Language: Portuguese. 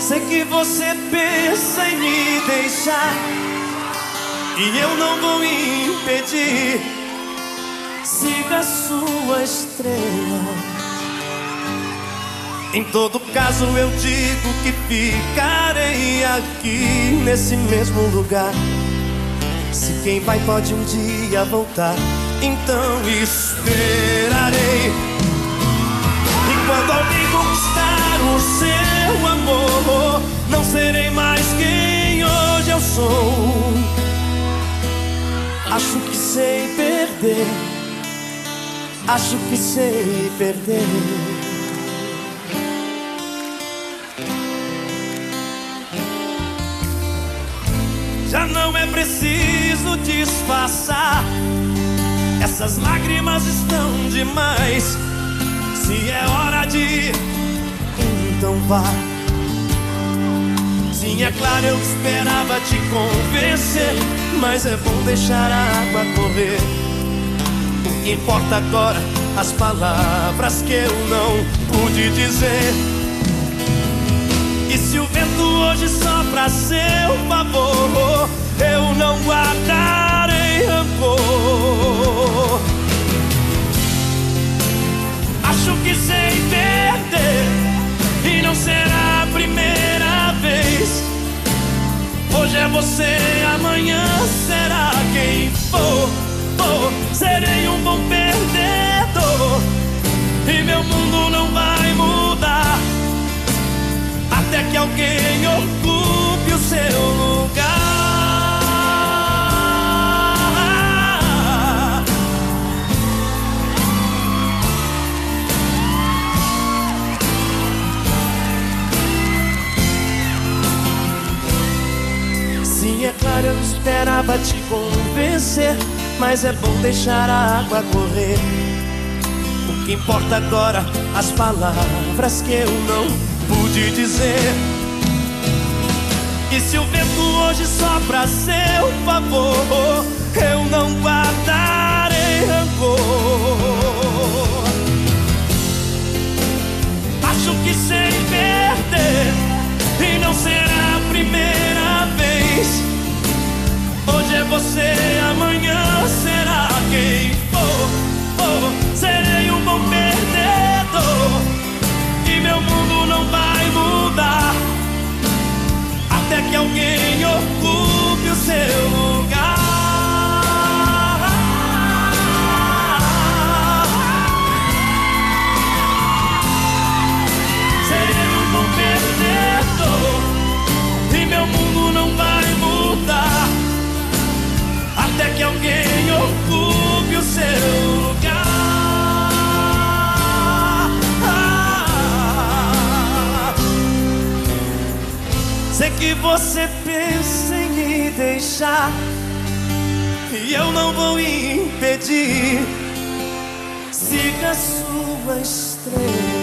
Sei que você pensa em me deixar e eu não vou impedir. Siga a sua estrela. Em todo caso eu digo que ficarei aqui nesse mesmo lugar. Se quem vai pode um dia voltar, então esperarei. E quando alguém conquistar o seu serei mais quem hoje eu sou. Acho que sei perder, acho que sei perder. Já não é preciso disfarçar. Essas lágrimas estão demais. Se é hora de ir, então vá. É claro, eu esperava te convencer. Mas é bom deixar a água correr. O que importa agora, as palavras que eu não pude dizer. E se o vento hoje sopra a seu favor, eu não guardarei rancor. Você, amanhã será quem for. for. Serei um bom perdedor e meu mundo Sim, é claro, eu esperava te convencer, mas é bom deixar a água correr. O que importa agora, as palavras que eu não pude dizer. E se o vento hoje sopra a seu favor, eu não guardarei seu lugar. Serei um bom perdedor e meu mundo não vai mudar até que alguém ocupe o seu lugar. Sei que você pensa deixar e eu não vou impedir. Siga sua estrela.